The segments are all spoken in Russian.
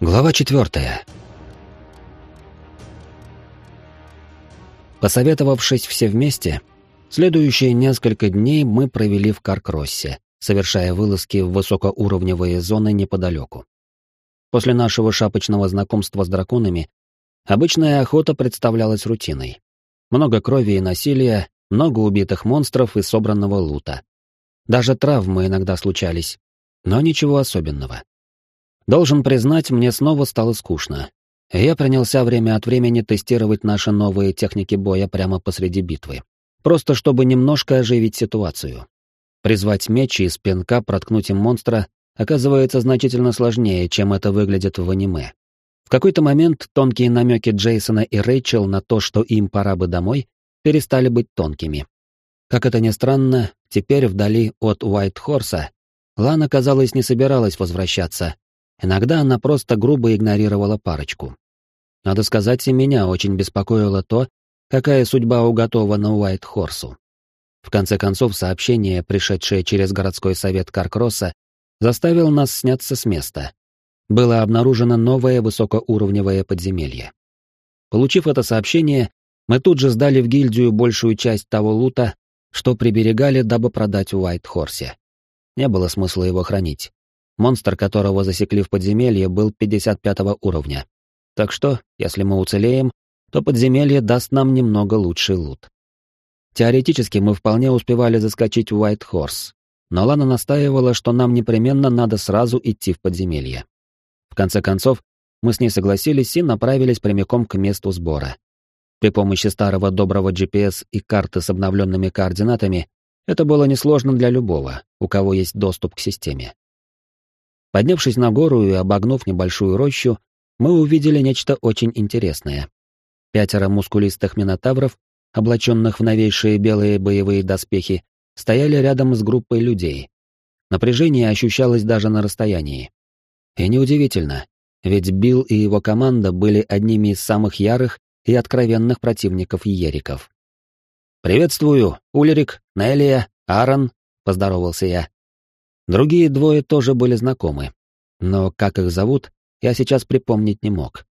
Глава четвертая. Посоветовавшись все вместе, следующие несколько дней мы провели в Каркроссе, совершая вылазки в высокоуровневые зоны неподалеку. После нашего шапочного знакомства с драконами, обычная охота представлялась рутиной. Много крови и насилия, много убитых монстров и собранного лута. Даже травмы иногда случались, но ничего особенного. Должен признать, мне снова стало скучно. Я принялся время от времени тестировать наши новые техники боя прямо посреди битвы. Просто чтобы немножко оживить ситуацию. Призвать меч и из пинка проткнуть им монстра оказывается значительно сложнее, чем это выглядит в аниме. В какой-то момент тонкие намеки Джейсона и Рэйчел на то, что им пора бы домой, перестали быть тонкими. Как это ни странно, теперь вдали от Уайт-Хорса Лана, казалось, не собиралась возвращаться, Иногда она просто грубо игнорировала парочку. Надо сказать, и меня очень беспокоило то, какая судьба уготована Уайт-Хорсу. В конце концов, сообщение, пришедшее через городской совет Каркросса, заставил нас сняться с места. Было обнаружено новое высокоуровневое подземелье. Получив это сообщение, мы тут же сдали в гильдию большую часть того лута, что приберегали, дабы продать Уайт-Хорсе. Не было смысла его хранить. Монстр, которого засекли в подземелье, был 55 уровня. Так что, если мы уцелеем, то подземелье даст нам немного лучший лут. Теоретически мы вполне успевали заскочить в White Horse, но Лана настаивала, что нам непременно надо сразу идти в подземелье. В конце концов, мы с ней согласились и направились прямиком к месту сбора. При помощи старого доброго GPS и карты с обновленными координатами это было несложно для любого, у кого есть доступ к системе. Поднявшись на гору и обогнув небольшую рощу, мы увидели нечто очень интересное. Пятеро мускулистых минотавров, облаченных в новейшие белые боевые доспехи, стояли рядом с группой людей. Напряжение ощущалось даже на расстоянии. И неудивительно, ведь Билл и его команда были одними из самых ярых и откровенных противников Ериков. «Приветствую, Улерик, Нелия, Аарон», — поздоровался я. Другие двое тоже были знакомы, но как их зовут, я сейчас припомнить не мог.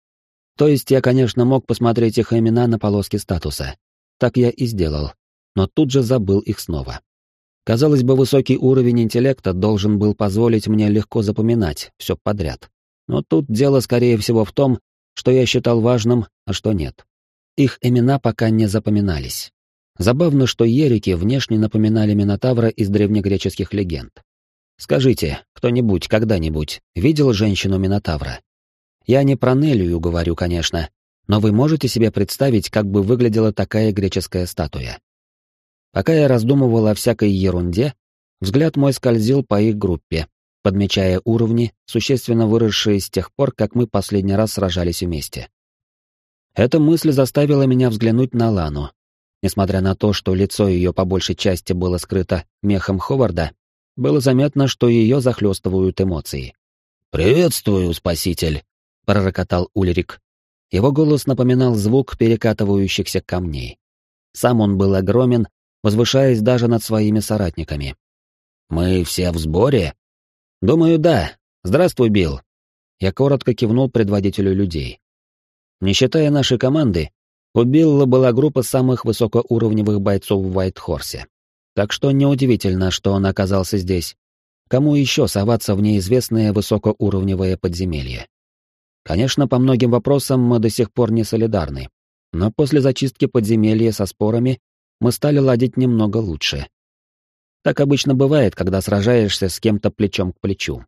То есть я, конечно, мог посмотреть их имена на полоске статуса. Так я и сделал, но тут же забыл их снова. Казалось бы, высокий уровень интеллекта должен был позволить мне легко запоминать все подряд. Но тут дело, скорее всего, в том, что я считал важным, а что нет. Их имена пока не запоминались. Забавно, что ерики внешне напоминали Минотавра из древнегреческих легенд. Скажите, кто-нибудь когда-нибудь видел женщину-минотавра? Я не про Нелию говорю, конечно, но вы можете себе представить, как бы выглядела такая греческая статуя? Пока я раздумывал о всякой ерунде, взгляд мой скользил по их группе, подмечая уровни, существенно выросшие с тех пор, как мы последний раз сражались вместе. Эта мысль заставила меня взглянуть на Лану. Несмотря на то, что лицо ее по большей части было скрыто мехом Ховарда, было заметно, что ее захлестывают эмоции. «Приветствую, спаситель!» — пророкотал Ульрик. Его голос напоминал звук перекатывающихся камней. Сам он был огромен, возвышаясь даже над своими соратниками. «Мы все в сборе?» «Думаю, да. Здравствуй, Билл». Я коротко кивнул предводителю людей. Не считая нашей команды, у Билла была группа самых высокоуровневых бойцов в Уайт-Хорсе. Так что неудивительно, что он оказался здесь. Кому еще соваться в неизвестное высокоуровневое подземелье? Конечно, по многим вопросам мы до сих пор не солидарны. Но после зачистки подземелья со спорами мы стали ладить немного лучше. Так обычно бывает, когда сражаешься с кем-то плечом к плечу.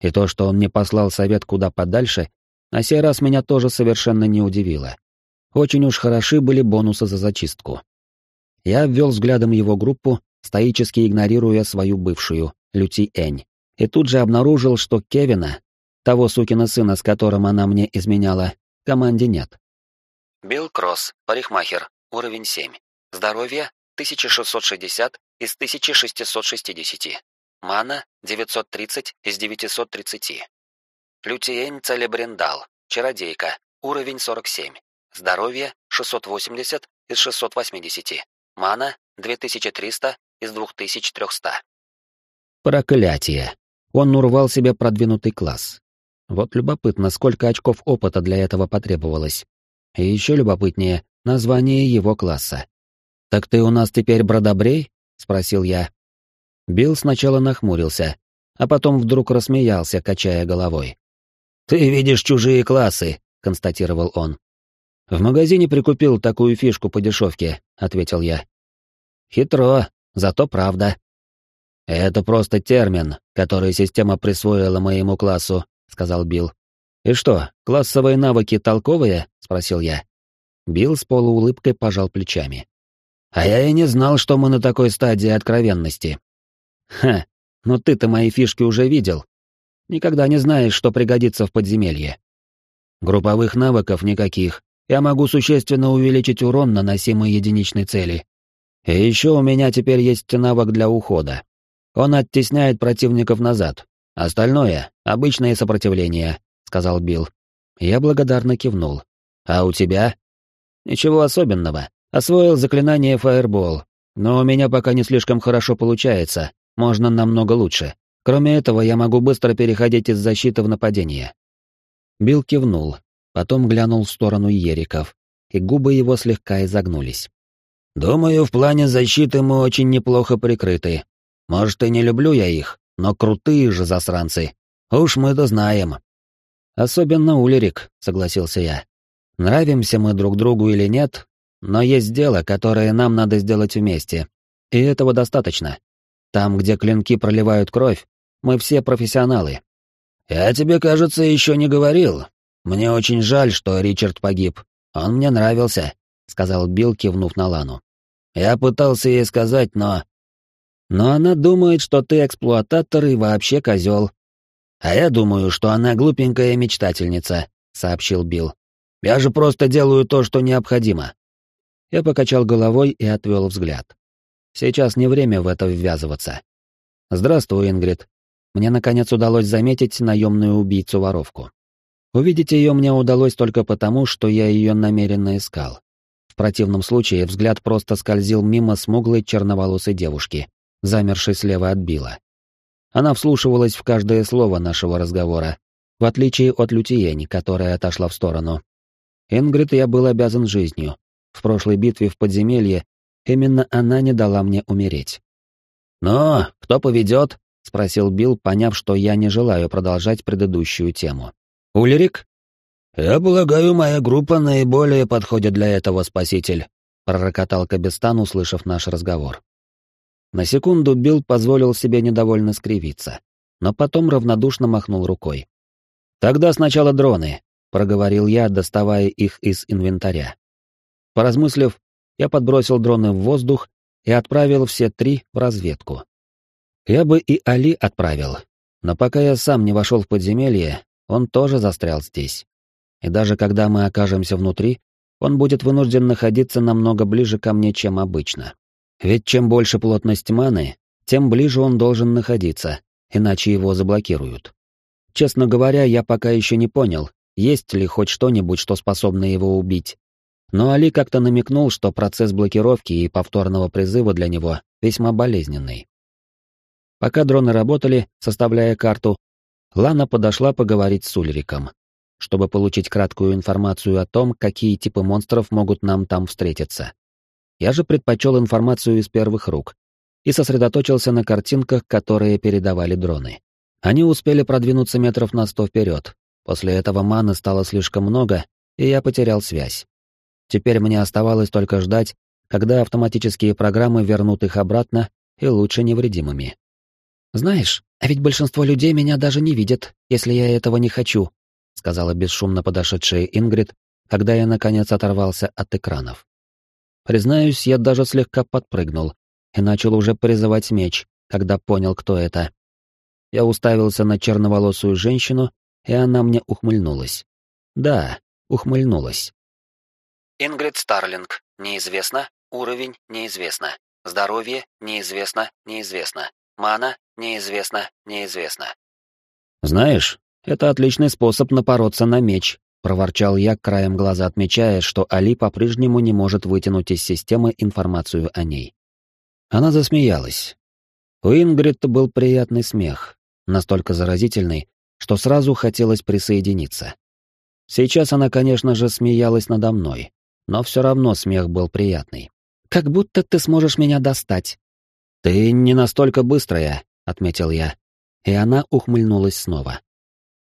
И то, что он не послал совет куда подальше, на сей раз меня тоже совершенно не удивило. Очень уж хороши были бонусы за зачистку. Я обвел взглядом его группу, стоически игнорируя свою бывшую, Люти Энь, и тут же обнаружил, что Кевина, того сукина сына, с которым она мне изменяла, команде нет. Билл Кросс, парикмахер, уровень 7. Здоровье 1660 из 1660. Мана 930 из 930. Лютиень Целебриндал, чародейка, уровень 47. Здоровье 680 из 680. Мана 2300 из 2300. Проклятие. Он урвал себе продвинутый класс. Вот любопытно, сколько очков опыта для этого потребовалось. И еще любопытнее — название его класса. «Так ты у нас теперь бродобрей?» — спросил я. Билл сначала нахмурился, а потом вдруг рассмеялся, качая головой. «Ты видишь чужие классы», — констатировал он. «В магазине прикупил такую фишку по дешевке», — ответил я. «Хитро, зато правда». «Это просто термин, который система присвоила моему классу», — сказал Билл. «И что, классовые навыки толковые?» — спросил я. Билл с полуулыбкой пожал плечами. «А я и не знал, что мы на такой стадии откровенности». «Ха, ну ты-то мои фишки уже видел. Никогда не знаешь, что пригодится в подземелье. Групповых навыков никаких. Я могу существенно увеличить урон, наносимый единичной цели. И еще у меня теперь есть навык для ухода. Он оттесняет противников назад. Остальное — обычное сопротивление», — сказал Билл. Я благодарно кивнул. «А у тебя?» «Ничего особенного. Освоил заклинание Fireball. Но у меня пока не слишком хорошо получается. Можно намного лучше. Кроме этого, я могу быстро переходить из защиты в нападение». Билл кивнул, потом глянул в сторону Ериков, и губы его слегка изогнулись. «Думаю, в плане защиты мы очень неплохо прикрыты. Может, и не люблю я их, но крутые же засранцы. Уж мы-то знаем. Особенно Улерик, согласился я. Нравимся мы друг другу или нет, но есть дело, которое нам надо сделать вместе. И этого достаточно. Там, где клинки проливают кровь, мы все профессионалы. Я тебе, кажется, еще не говорил. Мне очень жаль, что Ричард погиб. Он мне нравился, сказал Билл, кивнув на Лану. Я пытался ей сказать, но но она думает, что ты эксплуататор и вообще козел. А я думаю, что она глупенькая мечтательница, сообщил Билл. Я же просто делаю то, что необходимо. Я покачал головой и отвел взгляд. Сейчас не время в это ввязываться. Здравствуй, Ингрид. Мне наконец удалось заметить наемную убийцу-воровку. Увидеть ее мне удалось только потому, что я ее намеренно искал. Противном случае взгляд просто скользил мимо смуглой черноволосой девушки, замершей слева от Билла. Она вслушивалась в каждое слово нашего разговора, в отличие от Лютиени, которая отошла в сторону. Ингрид я был обязан жизнью. В прошлой битве в подземелье именно она не дала мне умереть. «Ну, кто поведет?» — спросил Билл, поняв, что я не желаю продолжать предыдущую тему. «Ульрик?» «Я полагаю, моя группа наиболее подходит для этого, спаситель», — пророкотал Кабестан, услышав наш разговор. На секунду Билл позволил себе недовольно скривиться, но потом равнодушно махнул рукой. «Тогда сначала дроны», — проговорил я, доставая их из инвентаря. Поразмыслив, я подбросил дроны в воздух и отправил все три в разведку. Я бы и Али отправил, но пока я сам не вошел в подземелье, он тоже застрял здесь. И даже когда мы окажемся внутри, он будет вынужден находиться намного ближе ко мне, чем обычно. Ведь чем больше плотность маны, тем ближе он должен находиться, иначе его заблокируют. Честно говоря, я пока еще не понял, есть ли хоть что-нибудь, что способно его убить. Но Али как-то намекнул, что процесс блокировки и повторного призыва для него весьма болезненный. Пока дроны работали, составляя карту, Лана подошла поговорить с Ульриком, чтобы получить краткую информацию о том, какие типы монстров могут нам там встретиться. Я же предпочел информацию из первых рук и сосредоточился на картинках, которые передавали дроны. Они успели продвинуться метров на сто вперед. После этого маны стало слишком много, и я потерял связь. Теперь мне оставалось только ждать, когда автоматические программы вернут их обратно и лучше невредимыми. «Знаешь, а ведь большинство людей меня даже не видят, если я этого не хочу», сказала бесшумно подошедшая Ингрид, когда я наконец оторвался от экранов. Признаюсь, я даже слегка подпрыгнул и начал уже призывать меч, когда понял, кто это. Я уставился на черноволосую женщину, и она мне ухмыльнулась. Да, ухмыльнулась. Ингрид Старлинг. Неизвестно. Уровень неизвестно. Здоровье неизвестно, неизвестно. Мана неизвестно, неизвестно. Знаешь, это отличный способ напороться на меч, — проворчал я, краем глаза отмечая, что Али по-прежнему не может вытянуть из системы информацию о ней. Она засмеялась. У Ингрид был приятный смех, настолько заразительный, что сразу хотелось присоединиться. Сейчас она, конечно же, смеялась надо мной, но все равно смех был приятный. «Как будто ты сможешь меня достать». «Ты не настолько быстрая», — отметил я. И она ухмыльнулась снова.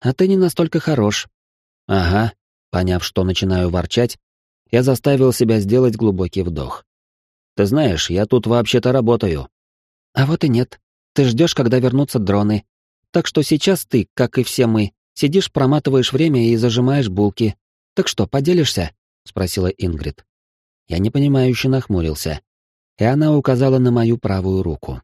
«А ты не настолько хорош». «Ага», поняв, что начинаю ворчать, я заставил себя сделать глубокий вдох. «Ты знаешь, я тут вообще-то работаю». «А вот и нет. Ты ждешь, когда вернутся дроны. Так что сейчас ты, как и все мы, сидишь, проматываешь время и зажимаешь булки. Так что, поделишься?» — спросила Ингрид. Я непонимающе нахмурился, и она указала на мою правую руку.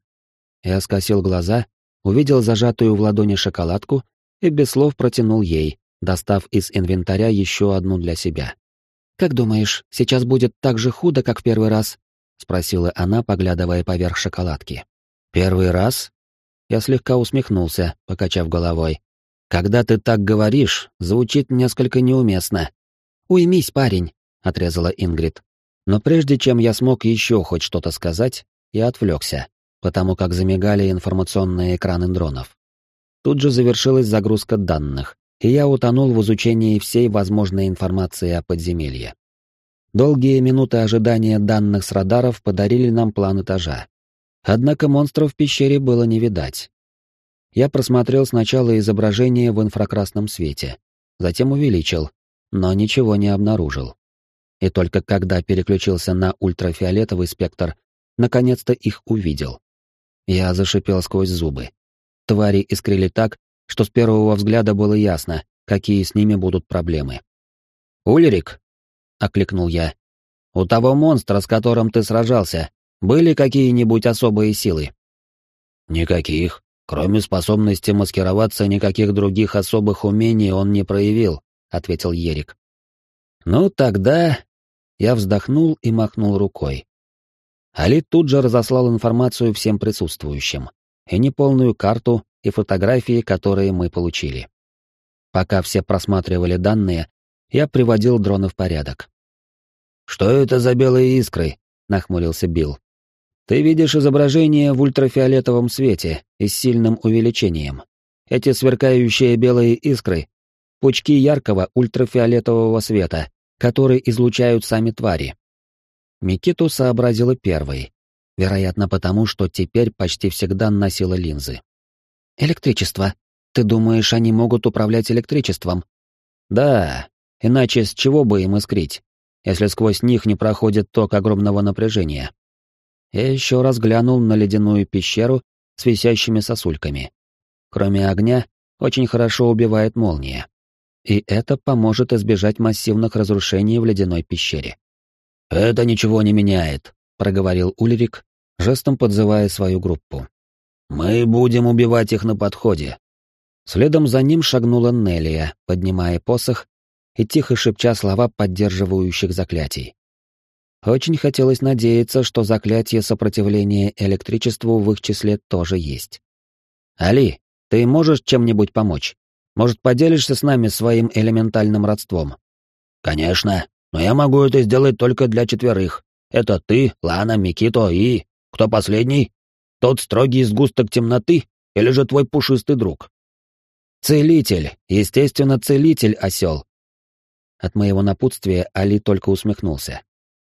Я скосил глаза, увидел зажатую в ладони шоколадку и без слов протянул ей, достав из инвентаря еще одну для себя. «Как думаешь, сейчас будет так же худо, как в первый раз?» — спросила она, поглядывая поверх шоколадки. «Первый раз?» Я слегка усмехнулся, покачав головой. «Когда ты так говоришь, звучит несколько неуместно». «Уймись, парень», — отрезала Ингрид. Но прежде чем я смог еще хоть что-то сказать, я отвлекся, потому как замигали информационные экраны дронов. Тут же завершилась загрузка данных, и я утонул в изучении всей возможной информации о подземелье. Долгие минуты ожидания данных с радаров подарили нам план этажа. Однако монстров в пещере было не видать. Я просмотрел сначала изображение в инфракрасном свете, затем увеличил, но ничего не обнаружил. И только когда переключился на ультрафиолетовый спектр, наконец-то их увидел. Я зашипел сквозь зубы. Твари искрили так, что с первого взгляда было ясно, какие с ними будут проблемы. «Ульрик!» — окликнул я. «У того монстра, с которым ты сражался, были какие-нибудь особые силы?» «Никаких. Кроме способности маскироваться, никаких других особых умений он не проявил», — ответил Ерик. «Ну, тогда...» Я вздохнул и махнул рукой. Али тут же разослал информацию всем присутствующим, и неполную карту, и фотографии, которые мы получили. Пока все просматривали данные, я приводил дроны в порядок. «Что это за белые искры?» — нахмурился Билл. «Ты видишь изображение в ультрафиолетовом свете и с сильным увеличением. Эти сверкающие белые искры — пучки яркого ультрафиолетового света, которые излучают сами твари». Микиту сообразила первой, вероятно потому, что теперь почти всегда носила линзы. Электричество. Ты думаешь, они могут управлять электричеством? Да, иначе с чего бы им искрить, если сквозь них не проходит ток огромного напряжения? Я еще раз глянул на ледяную пещеру с висящими сосульками. Кроме огня, очень хорошо убивает молния. И это поможет избежать массивных разрушений в ледяной пещере. «Это ничего не меняет», — проговорил Ульрик, жестом подзывая свою группу. Мы будем убивать их на подходе. Следом за ним шагнула Нелия, поднимая посох и тихо шепча слова поддерживающих заклятий. Очень хотелось надеяться, что заклятие сопротивления электричеству в их числе тоже есть. «Али, ты можешь чем-нибудь помочь? Может, поделишься с нами своим элементальным родством?» «Конечно, но я могу это сделать только для четверых. Это ты, Лана, Микито и... Кто последний?» Тот строгий сгусток темноты или же твой пушистый друг? Целитель, естественно, целитель, осел. От моего напутствия Али только усмехнулся.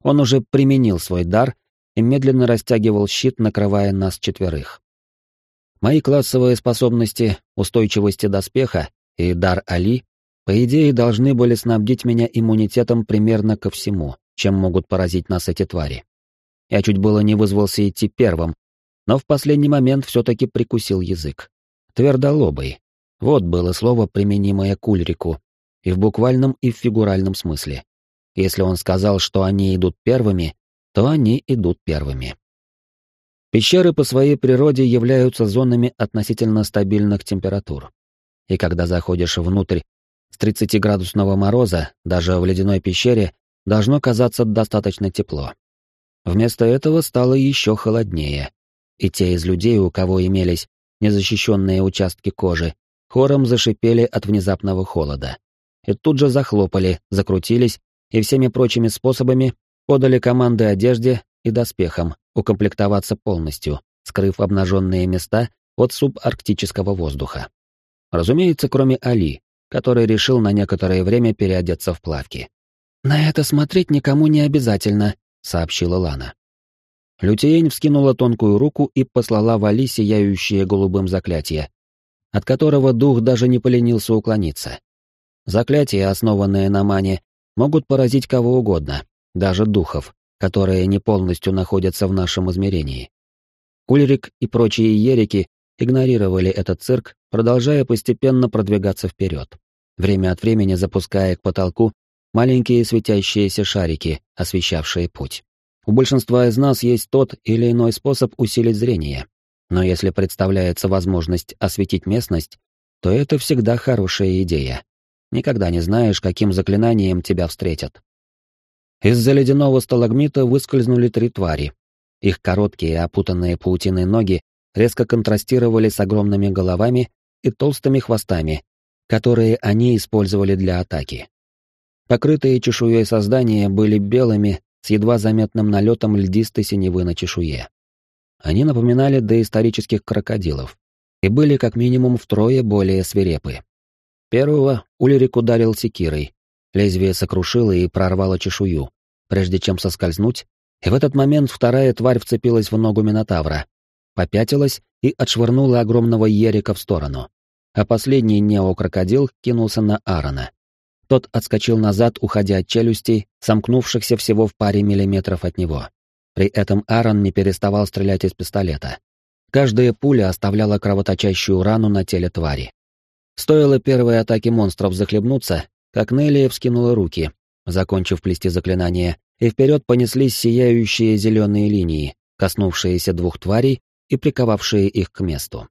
Он уже применил свой дар и медленно растягивал щит, накрывая нас четверых. Мои классовые способности, устойчивости доспеха и дар Али, по идее, должны были снабдить меня иммунитетом примерно ко всему, чем могут поразить нас эти твари. Я чуть было не вызвался идти первым, но в последний момент все-таки прикусил язык. Твердолобый. Вот было слово, применимое к Ульрику, и в буквальном, и в фигуральном смысле. Если он сказал, что они идут первыми, то они идут первыми. Пещеры по своей природе являются зонами относительно стабильных температур. И когда заходишь внутрь с 30-градусного мороза, даже в ледяной пещере, должно казаться достаточно тепло. Вместо этого стало еще холоднее, и те из людей, у кого имелись незащищенные участки кожи, хором зашипели от внезапного холода. И тут же захлопали, закрутились и всеми прочими способами подали команды одежде и доспехам укомплектоваться полностью, скрыв обнаженные места от субарктического воздуха. Разумеется, кроме Али, который решил на некоторое время переодеться в плавки. «На это смотреть никому не обязательно», — сообщила Лана. Лютиень вскинула тонкую руку и послала в Али сияющее голубым заклятие, от которого дух даже не поленился уклониться. Заклятия, основанные на мане, могут поразить кого угодно, даже духов, которые не полностью находятся в нашем измерении. Ульрик и прочие ерики игнорировали этот цирк, продолжая постепенно продвигаться вперед, время от времени запуская к потолку маленькие светящиеся шарики, освещавшие путь. У большинства из нас есть тот или иной способ усилить зрение, но если представляется возможность осветить местность, то это всегда хорошая идея. Никогда не знаешь, каким заклинанием тебя встретят. Из-за ледяного сталагмита выскользнули три твари. Их короткие, опутанные паутиной ноги резко контрастировали с огромными головами и толстыми хвостами, которые они использовали для атаки. Покрытые чешуей создания были белыми с едва заметным налетом льдистой синевы на чешуе. Они напоминали доисторических крокодилов и были как минимум втрое более свирепы. Первого Улерик ударил секирой. Лезвие сокрушило и прорвало чешую, прежде чем соскользнуть, и в этот момент вторая тварь вцепилась в ногу Минотавра, попятилась и отшвырнула огромного Ерика в сторону. А последний неокрокодил кинулся на Аарона. Тот отскочил назад, уходя от челюстей, сомкнувшихся всего в паре миллиметров от него. При этом Аарон не переставал стрелять из пистолета. Каждая пуля оставляла кровоточащую рану на теле твари. Стоило первой атаке монстров захлебнуться, как Нелли вскинула руки, закончив плести заклинание, и вперед понеслись сияющие зеленые линии, коснувшиеся двух тварей и приковавшие их к месту.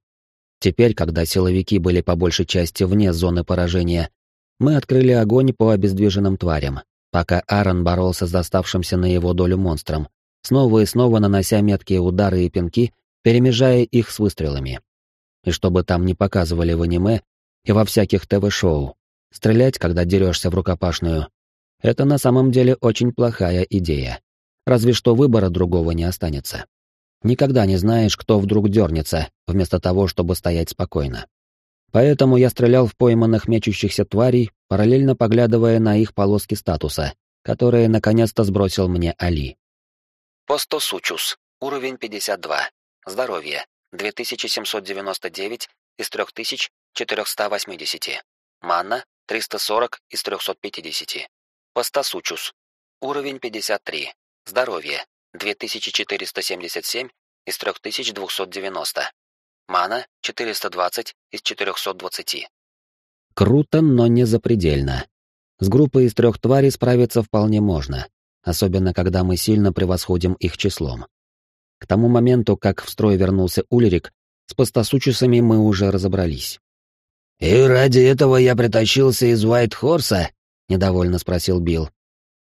Теперь, когда силовики были по большей части вне зоны поражения, мы открыли огонь по обездвиженным тварям, пока Аарон боролся с доставшимся на его долю монстром, снова и снова нанося меткие удары и пинки, перемежая их с выстрелами. И чтобы там не показывали в аниме и во всяких ТВ-шоу, стрелять, когда дерешься в рукопашную, это на самом деле очень плохая идея. Разве что выбора другого не останется. Никогда не знаешь, кто вдруг дернется, вместо того, чтобы стоять спокойно. Поэтому я стрелял в пойманных мечущихся тварей, параллельно поглядывая на их полоски статуса, которые наконец-то сбросил мне Али. Постосучус. Уровень 52. Здоровье. 2799 из 3480. Манна 340 из 350. Постасучус. Уровень 53. Здоровье. 2477 из 3290. Мана 420 из 420. Круто, но не запредельно. С группой из трех тварей справиться вполне можно, особенно когда мы сильно превосходим их числом. К тому моменту, как в строй вернулся Ульрик, с постасучусами мы уже разобрались. «И ради этого я притащился из Уайт-Хорса?» — недовольно спросил Билл.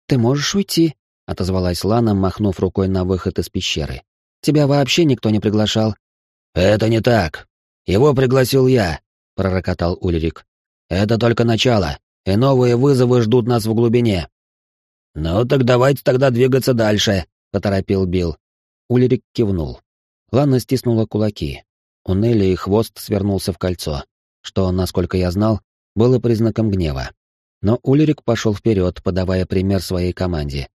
«Ты можешь уйти», — отозвалась Лана, махнув рукой на выход из пещеры. «Тебя вообще никто не приглашал». «Это не так. Его пригласил я», — пророкотал Ульрик. «Это только начало, и новые вызовы ждут нас в глубине». «Ну так давайте тогда двигаться дальше», — поторопил Билл. Ульрик кивнул. Лана стиснула кулаки. У Нелли хвост свернулся в кольцо, что, насколько я знал, было признаком гнева. Но Улерик пошел вперед, подавая пример своей команде.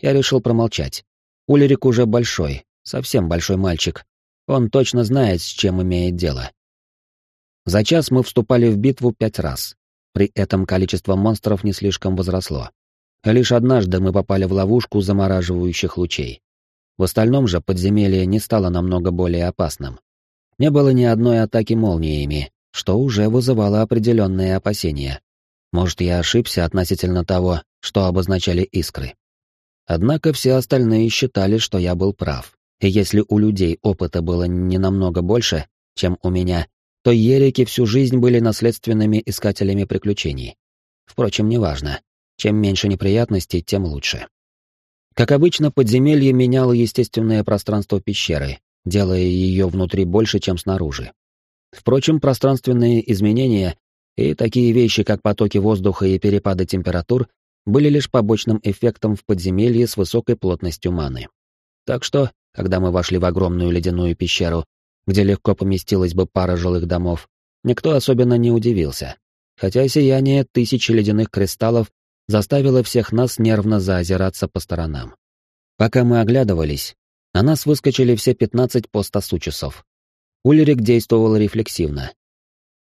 Я решил промолчать. Улерик уже большой, совсем большой мальчик. Он точно знает, с чем имеет дело. За час мы вступали в битву пять раз. При этом количество монстров не слишком возросло. Лишь однажды мы попали в ловушку замораживающих лучей. В остальном же подземелье не стало намного более опасным. Не было ни одной атаки молниями, что уже вызывало определенные опасения. Может, я ошибся относительно того, что обозначали искры. Однако все остальные считали, что я был прав. И если у людей опыта было не намного больше, чем у меня, то ерики всю жизнь были наследственными искателями приключений. Впрочем, неважно. Чем меньше неприятностей, тем лучше. Как обычно, подземелье меняло естественное пространство пещеры, делая ее внутри больше, чем снаружи. Впрочем, пространственные изменения и такие вещи, как потоки воздуха и перепады температур, были лишь побочным эффектом в подземелье с высокой плотностью маны. Так что, когда мы вошли в огромную ледяную пещеру, где легко поместилась бы пара жилых домов, Никто особенно не удивился, хотя сияние тысячи ледяных кристаллов заставило всех нас нервно заозираться по сторонам. Пока мы оглядывались, на нас выскочили все 15 постасучесов. Ульрик действовал рефлексивно.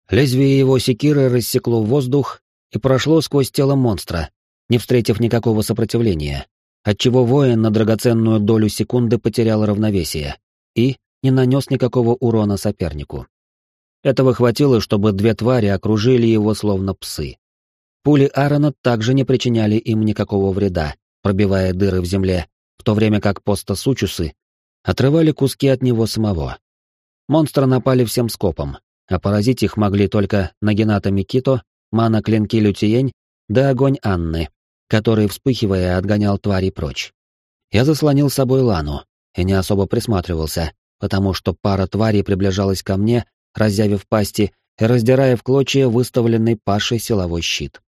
Лезвие его секиры рассекло воздух и прошло сквозь тело монстра, не встретив никакого сопротивления, отчего воин на драгоценную долю секунды потерял равновесие и не нанес никакого урона сопернику. Этого хватило, чтобы две твари окружили его словно псы. Пули Аарона также не причиняли им никакого вреда, пробивая дыры в земле, в то время как постасучусы отрывали куски от него самого. Монстры напали всем скопом, а поразить их могли только Нагината Микито, мана-клинки Лютиень да огонь Анны, который, вспыхивая, отгонял твари прочь. Я заслонил с собой Лану и не особо присматривался, потому что пара тварей приближалась ко мне, разъявив пасти и раздирая в клочья выставленный Пашей силовой щит.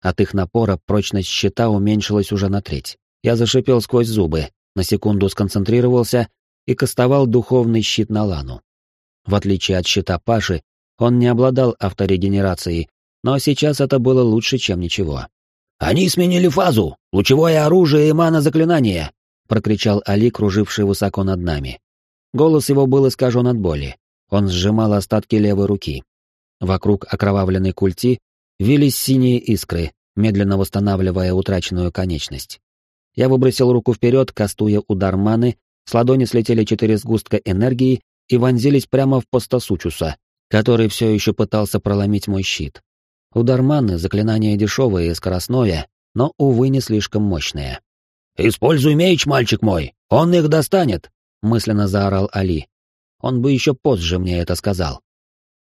От их напора прочность щита уменьшилась уже на треть. Я зашипел сквозь зубы, на секунду сконцентрировался и кастовал духовный щит на Лану. В отличие от щита Паши, он не обладал авторегенерацией, но сейчас это было лучше, чем ничего. «Они сменили фазу! Лучевое оружие и мана-заклинание!» — прокричал Али, круживший высоко над нами. Голос его был искажен от боли. Он сжимал остатки левой руки. Вокруг окровавленной культи вились синие искры, медленно восстанавливая утраченную конечность. Я выбросил руку вперед, кастуя удар маны, с ладони слетели четыре сгустка энергии и вонзились прямо в постасучуса, который все еще пытался проломить мой щит. Удар маны — заклинание дешевое и скоростное, но, увы, не слишком мощное. «Используй меч, мальчик мой, он их достанет!» — мысленно заорал Али. Он бы еще позже мне это сказал.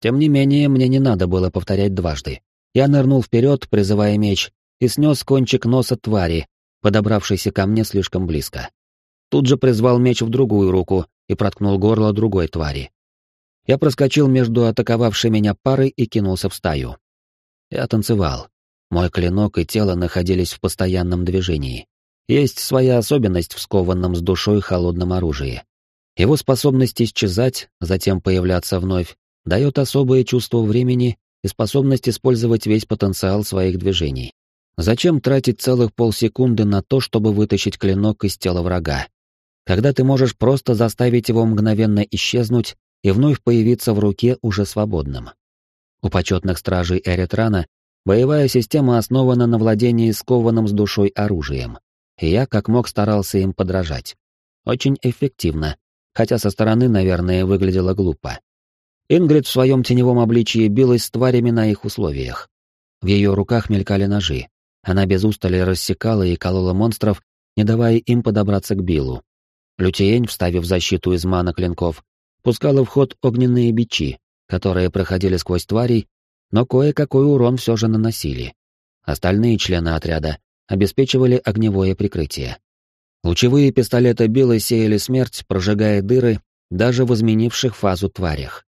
Тем не менее, мне не надо было повторять дважды. Я нырнул вперед, призывая меч, и снес кончик носа твари, подобравшейся ко мне слишком близко. Тут же призвал меч в другую руку и проткнул горло другой твари. Я проскочил между атаковавшей меня парой и кинулся в стаю. Я танцевал. Мой клинок и тело находились в постоянном движении. Есть своя особенность в скованном с душой холодном оружии. Его способность исчезать, затем появляться вновь, дает особое чувство времени и способность использовать весь потенциал своих движений. Зачем тратить целых полсекунды на то, чтобы вытащить клинок из тела врага? Когда ты можешь просто заставить его мгновенно исчезнуть и вновь появиться в руке уже свободным. У почетных стражей Эритрана боевая система основана на владении скованным с душой оружием, и я как мог старался им подражать. Очень эффективно, хотя со стороны, наверное, выглядело глупо. Ингрид в своем теневом обличии билась с тварями на их условиях. В ее руках мелькали ножи. Она без устали рассекала и колола монстров, не давая им подобраться к Биллу. Лютиень, вставив защиту из мана клинков, пускала в ход огненные бичи, которые проходили сквозь тварей, но кое-какой урон все же наносили. Остальные члены отряда обеспечивали огневое прикрытие. Лучевые пистолеты Билла сеяли смерть, прожигая дыры даже в изменивших фазу тварях.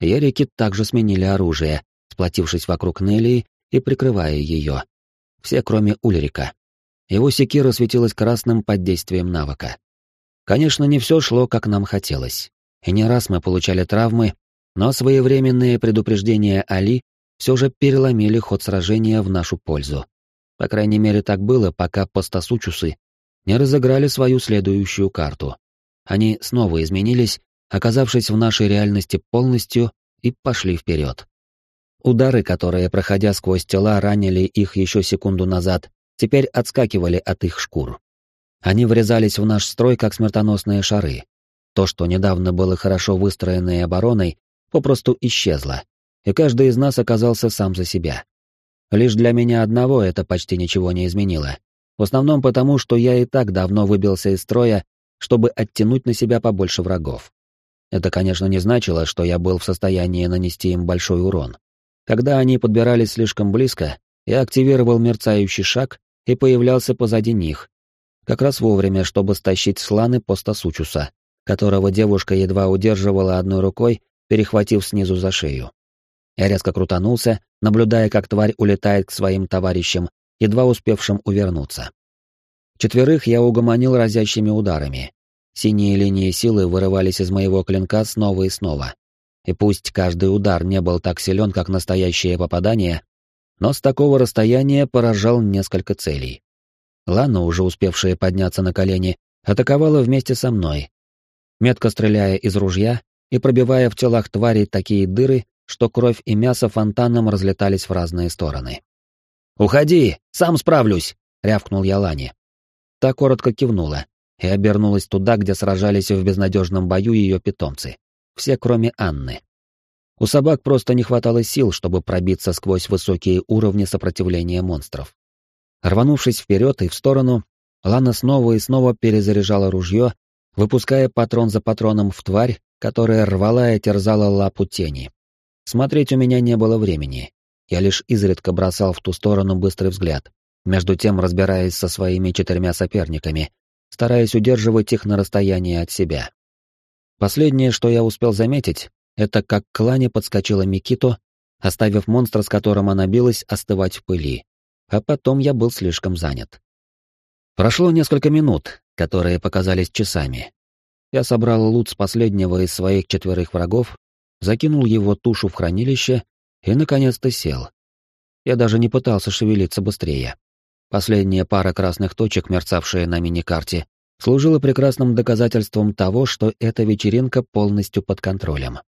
Ерики также сменили оружие, сплотившись вокруг Нелли и прикрывая ее. Все, кроме Ульрика. Его секира светилась красным под действием навыка. Конечно, не все шло, как нам хотелось. И не раз мы получали травмы, но своевременные предупреждения Али все же переломили ход сражения в нашу пользу. По крайней мере, так было, пока постасучусы не разыграли свою следующую карту. Они снова изменились, оказавшись в нашей реальности полностью, и пошли вперед. Удары, которые, проходя сквозь тела, ранили их еще секунду назад, теперь отскакивали от их шкур. Они врезались в наш строй, как смертоносные шары. То, что недавно было хорошо выстроенной обороной, попросту исчезло, и каждый из нас оказался сам за себя. Лишь для меня одного это почти ничего не изменило. В основном потому, что я и так давно выбился из строя, чтобы оттянуть на себя побольше врагов. Это, конечно, не значило, что я был в состоянии нанести им большой урон. Когда они подбирались слишком близко, я активировал мерцающий шаг и появлялся позади них, как раз вовремя, чтобы стащить с Ланы постасучуса, которого девушка едва удерживала одной рукой, перехватив снизу за шею. Я резко крутанулся, наблюдая, как тварь улетает к своим товарищам, едва успевшим увернуться. Четверых я угомонил разящими ударами. Синие линии силы вырывались из моего клинка снова и снова. и пусть каждый удар не был так силен, как настоящее попадание, но с такого расстояния поражал несколько целей. Лана, уже успевшая подняться на колени, атаковала вместе со мной, метко стреляя из ружья и пробивая в телах тварей такие дыры, что кровь и мясо фонтаном разлетались в разные стороны. «Уходи, сам справлюсь!» — рявкнул я Лане. Та коротко кивнула и обернулась туда, где сражались в безнадежном бою ее питомцы. Все, кроме Анны. У собак просто не хватало сил, чтобы пробиться сквозь высокие уровни сопротивления монстров. Рванувшись вперед и в сторону, Лана снова и снова перезаряжала ружье, выпуская патрон за патроном в тварь, которая рвала и терзала лапу тени. Смотреть у меня не было времени. Я лишь изредка бросал в ту сторону быстрый взгляд, между тем разбираясь со своими четырьмя соперниками, стараясь удерживать их на расстоянии от себя. Последнее, что я успел заметить, это как к Лане подскочила Микито, оставив монстра, с которым она билась, остывать в пыли. А потом я был слишком занят. Прошло несколько минут, которые показались часами. Я собрал лут с последнего из своих четверых врагов, закинул его тушу в хранилище и, наконец-то, сел. Я даже не пытался шевелиться быстрее. Последняя пара красных точек, мерцавшая на мини-карте, служила прекрасным доказательством того, что эта вечеринка полностью под контролем.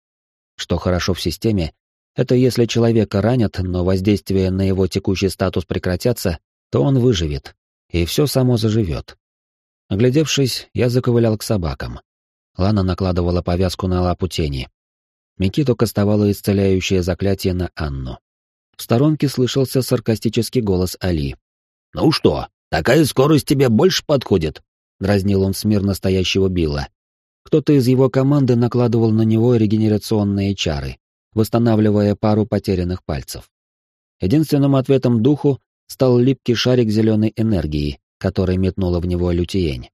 Что хорошо в системе, это если человека ранят, но воздействие на его текущий статус прекратятся, то он выживет, и все само заживет. Оглядевшись, я заковылял к собакам. Лана накладывала повязку на лапу тени. Микиту кастовала исцеляющее заклятие на Анну. В сторонке слышался саркастический голос Али. «Ну что, такая скорость тебе больше подходит?» — дразнил он смирно стоящего Билла. Кто-то из его команды накладывал на него регенерационные чары, восстанавливая пару потерянных пальцев. Единственным ответом духу стал липкий шарик зеленой энергии, который метнула в него лютиень.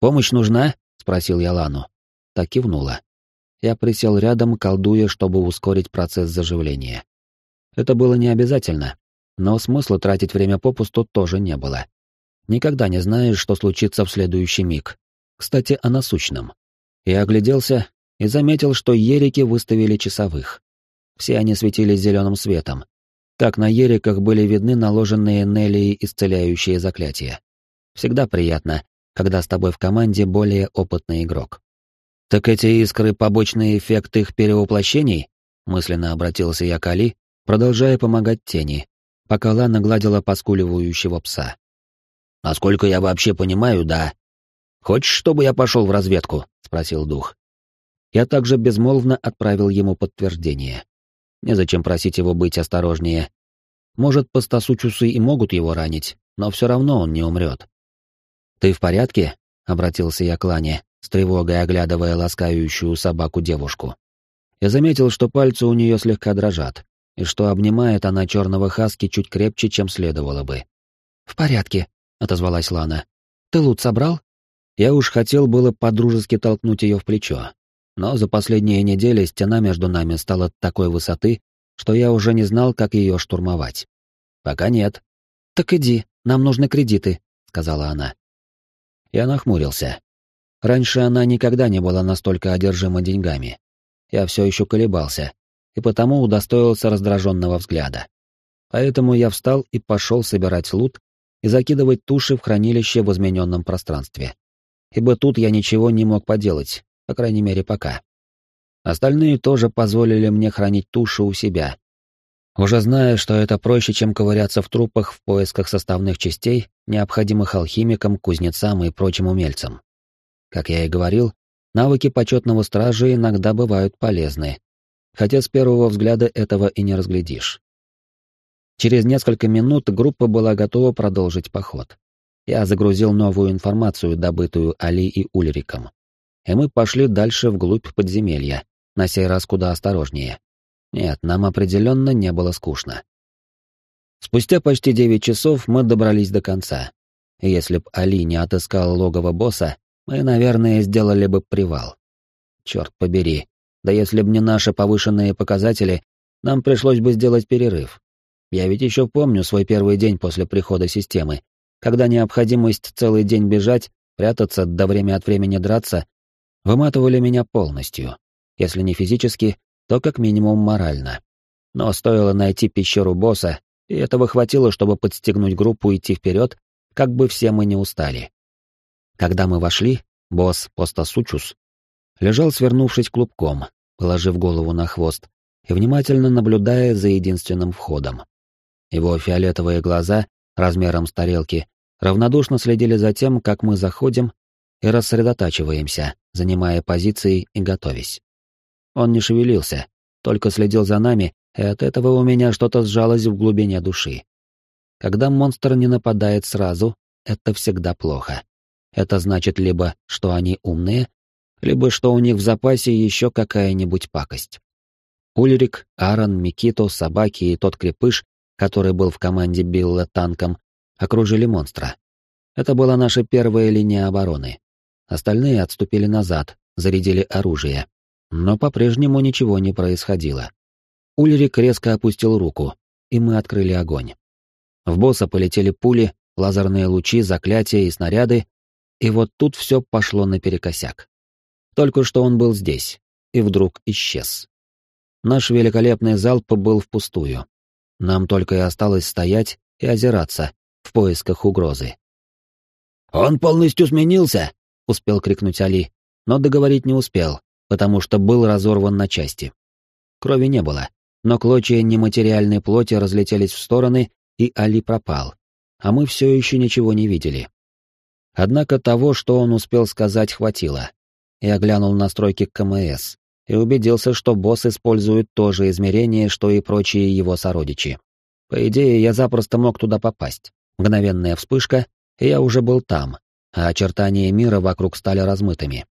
«Помощь нужна?» — спросил я Лану. Так кивнула. Я присел рядом, колдуя, чтобы ускорить процесс заживления. Это было не обязательно, но смысла тратить время попусту тоже не было. Никогда не знаешь, что случится в следующий миг. Кстати, о насущном. Я огляделся и заметил, что ерики выставили часовых. Все они светились зеленым светом. Так на ериках были видны наложенные Нелли исцеляющие заклятия. Всегда приятно, когда с тобой в команде более опытный игрок. «Так эти искры — побочный эффект их перевоплощений?» — мысленно обратился я к Али, продолжая помогать тени, пока Лана гладила поскуливающего пса. «Насколько я вообще понимаю, да. Хочешь, чтобы я пошел в разведку?» — спросил дух. Я также безмолвно отправил ему подтверждение. Незачем просить его быть осторожнее. Может, постасучусы и могут его ранить, но все равно он не умрет. «Ты в порядке?» — обратился я к Лане, с тревогой оглядывая ласкающую собаку девушку. Я заметил, что пальцы у нее слегка дрожат, и что обнимает она черного хаски чуть крепче, чем следовало бы. «В порядке», — отозвалась Лана. «Ты лут собрал?» Я уж хотел было подружески толкнуть ее в плечо, но за последние недели стена между нами стала такой высоты, что я уже не знал, как ее штурмовать. «Пока нет». «Так иди, нам нужны кредиты», — сказала она. Я нахмурился. Раньше она никогда не была настолько одержима деньгами. Я все еще колебался, и потому удостоился раздраженного взгляда. Поэтому я встал и пошел собирать лут и закидывать туши в хранилище в измененном пространстве. Ибо тут я ничего не мог поделать, по крайней мере пока. Остальные тоже позволили мне хранить туши у себя. Уже зная, что это проще, чем ковыряться в трупах в поисках составных частей, необходимых алхимикам, кузнецам и прочим умельцам. Как я и говорил, навыки почетного стража иногда бывают полезны, хотя с первого взгляда этого и не разглядишь. Через несколько минут группа была готова продолжить поход. Я загрузил новую информацию, добытую Али и Ульриком. И мы пошли дальше вглубь подземелья, на сей раз куда осторожнее. Нет, нам определенно не было скучно. Спустя почти девять часов мы добрались до конца. И если б Али не отыскал логово босса, мы, наверное, сделали бы привал. Черт побери, да если б не наши повышенные показатели, нам пришлось бы сделать перерыв. Я ведь еще помню свой первый день после прихода системы, когда необходимость целый день бежать, прятаться, до время от времени драться, выматывали меня полностью. Если не физически, то как минимум морально. Но стоило найти пещеру босса, и этого хватило, чтобы подстегнуть группу идти вперед, как бы все мы не устали. Когда мы вошли, босс Постасучус лежал, свернувшись клубком, положив голову на хвост, и внимательно наблюдая за единственным входом. Его фиолетовые глаза, размером с тарелки, равнодушно следили за тем, как мы заходим и рассредотачиваемся, занимая позиции и готовясь. Он не шевелился, только следил за нами, и от этого у меня что-то сжалось в глубине души. Когда монстр не нападает сразу, это всегда плохо. Это значит либо, что они умные, либо что у них в запасе еще какая-нибудь пакость. Ульрик, Аарон, Микито, собаки и тот крепыш, который был в команде Билла танком, окружили монстра. Это была наша первая линия обороны. Остальные отступили назад, зарядили оружие. Но по-прежнему ничего не происходило. Ульрик резко опустил руку, и мы открыли огонь. В босса полетели пули, лазерные лучи, заклятия и снаряды, и вот тут все пошло наперекосяк. Только что он был здесь, и вдруг исчез. Наш великолепный залп был впустую. Нам только и осталось стоять и озираться в поисках угрозы. «Он полностью сменился!» — успел крикнуть Али, но договорить не успел, потому что был разорван на части. Крови не было, но клочья нематериальной плоти разлетелись в стороны, и Али пропал, а мы все еще ничего не видели. Однако того, что он успел сказать, хватило. Я глянул настройки КМС и убедился, что босс использует то же измерение, что и прочие его сородичи. По идее, я запросто мог туда попасть. Мгновенная вспышка, и я уже был там, а очертания мира вокруг стали размытыми.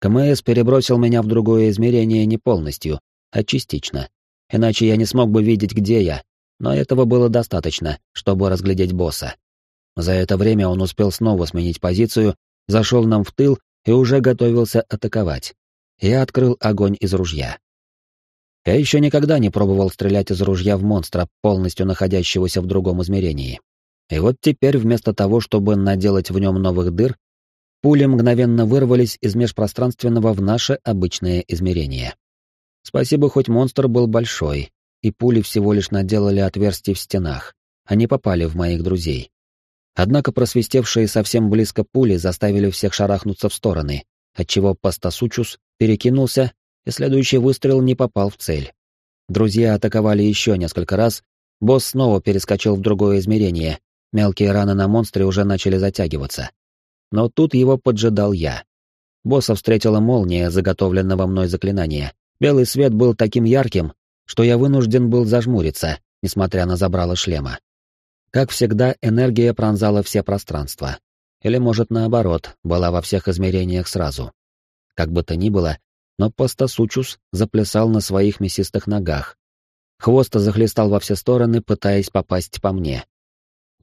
КМС перебросил меня в другое измерение не полностью, а частично. Иначе я не смог бы видеть, где я, но этого было достаточно, чтобы разглядеть босса. За это время он успел снова сменить позицию, зашел нам в тыл и уже готовился атаковать. Я открыл огонь из ружья. Я еще никогда не пробовал стрелять из ружья в монстра, полностью находящегося в другом измерении. И вот теперь вместо того, чтобы наделать в нем новых дыр, пули мгновенно вырвались из межпространственного в наше обычное измерение. Спасибо, хоть монстр был большой, и пули всего лишь наделали отверстий в стенах, они попали в моих друзей. Однако просвистевшие совсем близко пули заставили всех шарахнуться в стороны, отчего Пастасучус перекинулся, и следующий выстрел не попал в цель. Друзья атаковали еще несколько раз, босс снова перескочил в другое измерение, мелкие раны на монстре уже начали затягиваться. Но тут его поджидал я. Босса встретила молния заготовленного мной заклинания. Белый свет был таким ярким, что я вынужден был зажмуриться, несмотря на забрало шлема. Как всегда, энергия пронзала все пространства. Или, может, наоборот, была во всех измерениях сразу. Как бы то ни было, но Постасучус заплясал на своих мясистых ногах. Хвост захлестал во все стороны, пытаясь попасть по мне.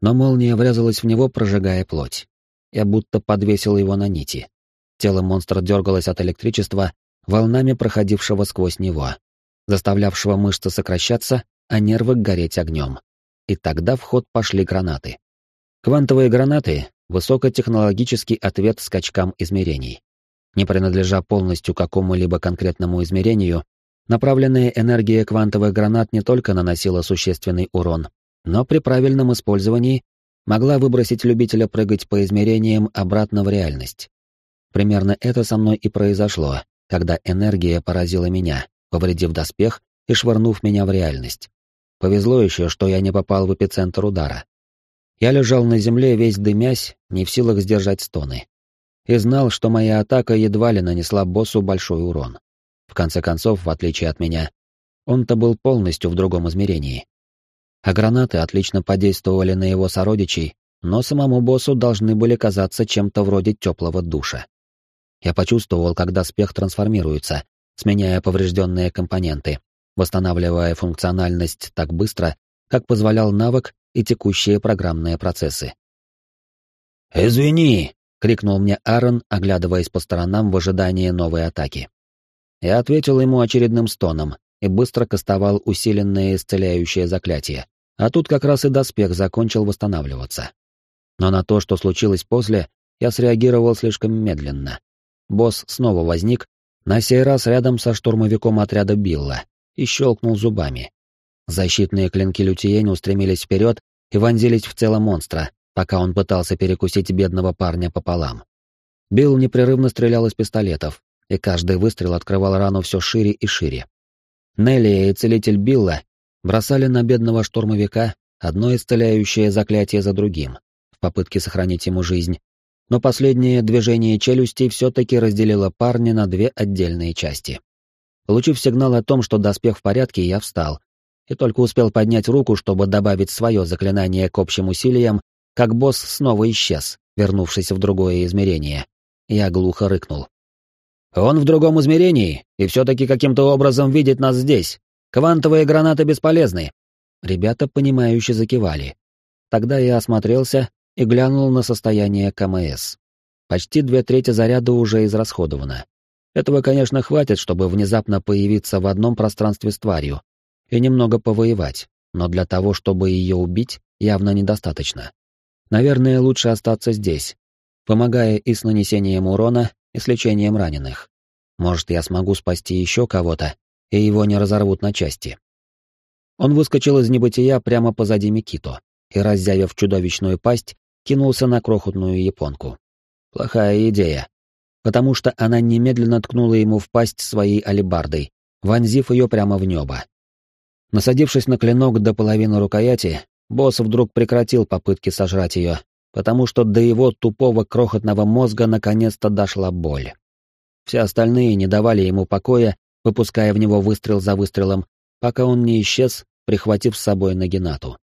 Но молния врезалась в него, прожигая плоть. Я будто подвесил его на нити. Тело монстра дергалось от электричества, волнами проходившего сквозь него, заставлявшего мышцы сокращаться, а нервы гореть огнем и тогда в ход пошли гранаты. Квантовые гранаты — высокотехнологический ответ скачкам измерений. Не принадлежа полностью какому-либо конкретному измерению, направленная энергия квантовых гранат не только наносила существенный урон, но при правильном использовании могла выбросить любителя прыгать по измерениям обратно в реальность. Примерно это со мной и произошло, когда энергия поразила меня, повредив доспех и швырнув меня в реальность. Повезло еще, что я не попал в эпицентр удара. Я лежал на земле, весь дымясь, не в силах сдержать стоны. И знал, что моя атака едва ли нанесла боссу большой урон. В конце концов, в отличие от меня, он-то был полностью в другом измерении. А гранаты отлично подействовали на его сородичей, но самому боссу должны были казаться чем-то вроде теплого душа. Я почувствовал, как доспех трансформируется, сменяя поврежденные компоненты, восстанавливая функциональность так быстро, как позволял навык и текущие программные процессы. «Извини!» — крикнул мне Аарон, оглядываясь по сторонам в ожидании новой атаки. Я ответил ему очередным стоном и быстро кастовал усиленное исцеляющее заклятие, а тут как раз и доспех закончил восстанавливаться. Но на то, что случилось после, я среагировал слишком медленно. Босс снова возник, На сей раз рядом со штурмовиком отряда Билла и щелкнул зубами. Защитные клинки Лютиень устремились вперед и вонзились в тело монстра, пока он пытался перекусить бедного парня пополам. Билл непрерывно стрелял из пистолетов, и каждый выстрел открывал рану все шире и шире. Нелли и целитель Билла бросали на бедного штурмовика одно исцеляющее заклятие за другим, в попытке сохранить ему жизнь, но последнее движение челюсти все-таки разделило парня на две отдельные части. Получив сигнал о том, что доспех в порядке, я встал, и только успел поднять руку, чтобы добавить свое заклинание к общим усилиям, как босс снова исчез, вернувшись в другое измерение. Я глухо рыкнул. «Он в другом измерении, и все-таки каким-то образом видит нас здесь. Квантовые гранаты бесполезны». Ребята, понимающе закивали. Тогда я осмотрелся и глянул на состояние КМС. Почти две трети заряда уже израсходовано. Этого, конечно, хватит, чтобы внезапно появиться в одном пространстве с тварью и немного повоевать, но для того, чтобы ее убить, явно недостаточно. Наверное, лучше остаться здесь, помогая и с нанесением урона, и с лечением раненых. Может, я смогу спасти еще кого-то, и его не разорвут на части. Он выскочил из небытия прямо позади Микито и, раззявив чудовищную пасть, кинулся на крохотную японку. Плохая идея, потому что она немедленно ткнула ему в пасть своей алебардой, вонзив ее прямо в небо. Насадившись на клинок до половины рукояти, босс вдруг прекратил попытки сожрать ее, потому что до его тупого крохотного мозга наконец-то дошла боль. Все остальные не давали ему покоя, выпуская в него выстрел за выстрелом, пока он не исчез, прихватив с собой Нагинату.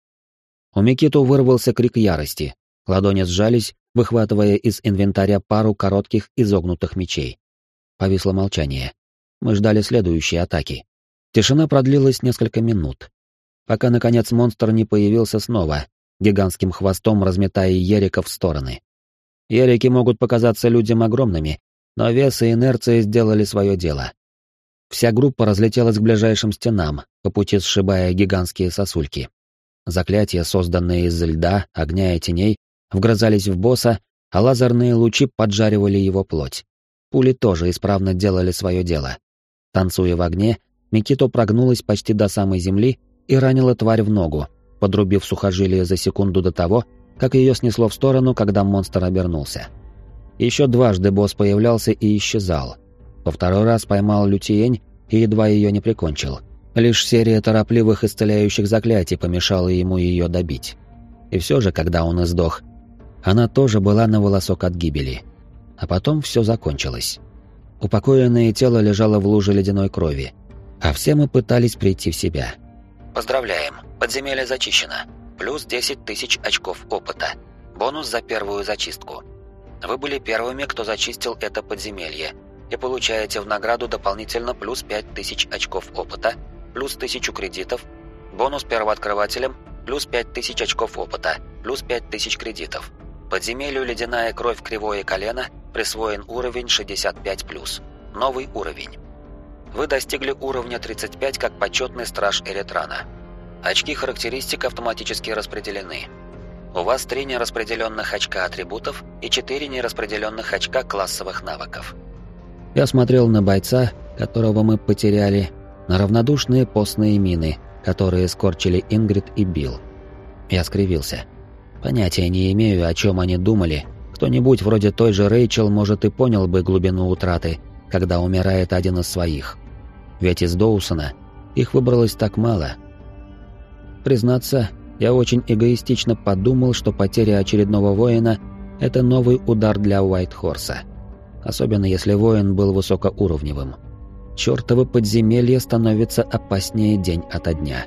У Микиту вырвался крик ярости, Ладони сжались, выхватывая из инвентаря пару коротких изогнутых мечей. Повисло молчание. Мы ждали следующей атаки. Тишина продлилась несколько минут. Пока, наконец, монстр не появился снова, гигантским хвостом разметая ериков в стороны. Ерики могут показаться людям огромными, но вес и инерция сделали свое дело. Вся группа разлетелась к ближайшим стенам, по пути сшибая гигантские сосульки. Заклятия, созданные из льда, огня и теней, вгрызались в босса, а лазерные лучи поджаривали его плоть. Пули тоже исправно делали свое дело. Танцуя в огне, Микито прогнулась почти до самой земли и ранила тварь в ногу, подрубив сухожилие за секунду до того, как ее снесло в сторону, когда монстр обернулся. Еще дважды босс появлялся и исчезал. Во второй раз поймал Лютиень и едва ее не прикончил. Лишь серия торопливых исцеляющих заклятий помешала ему ее добить. И все же, когда он издох, она тоже была на волосок от гибели. А потом все закончилось. Упокоенное тело лежало в луже ледяной крови, а все мы пытались прийти в себя. Поздравляем, подземелье зачищено. Плюс 10 тысяч очков опыта. Бонус за первую зачистку. Вы были первыми, кто зачистил это подземелье, и получаете в награду дополнительно плюс 5000 очков опыта, плюс 1000 кредитов, бонус первооткрывателям, плюс 5000 очков опыта, плюс 5000 кредитов. Подземелью «Ледяная кровь. Кривое колено» присвоен уровень 65+. Новый уровень. Вы достигли уровня 35 как почетный страж Эритрана. Очки характеристик автоматически распределены. У вас 3 нераспределенных очка атрибутов и 4 нераспределенных очка классовых навыков. Я смотрел на бойца, которого мы потеряли, на равнодушные постные мины, которые скорчили Ингрид и Билл. Я скривился. Понятия не имею, о чем они думали. Кто-нибудь вроде той же Рэйчел, может, и понял бы глубину утраты, когда умирает один из своих. Ведь из Доусона их выбралось так мало. Признаться, я очень эгоистично подумал, что потеря очередного воина – это новый удар для Уайтхорса. Особенно если воин был высокоуровневым. Чёртово подземелье становится опаснее день ото дня.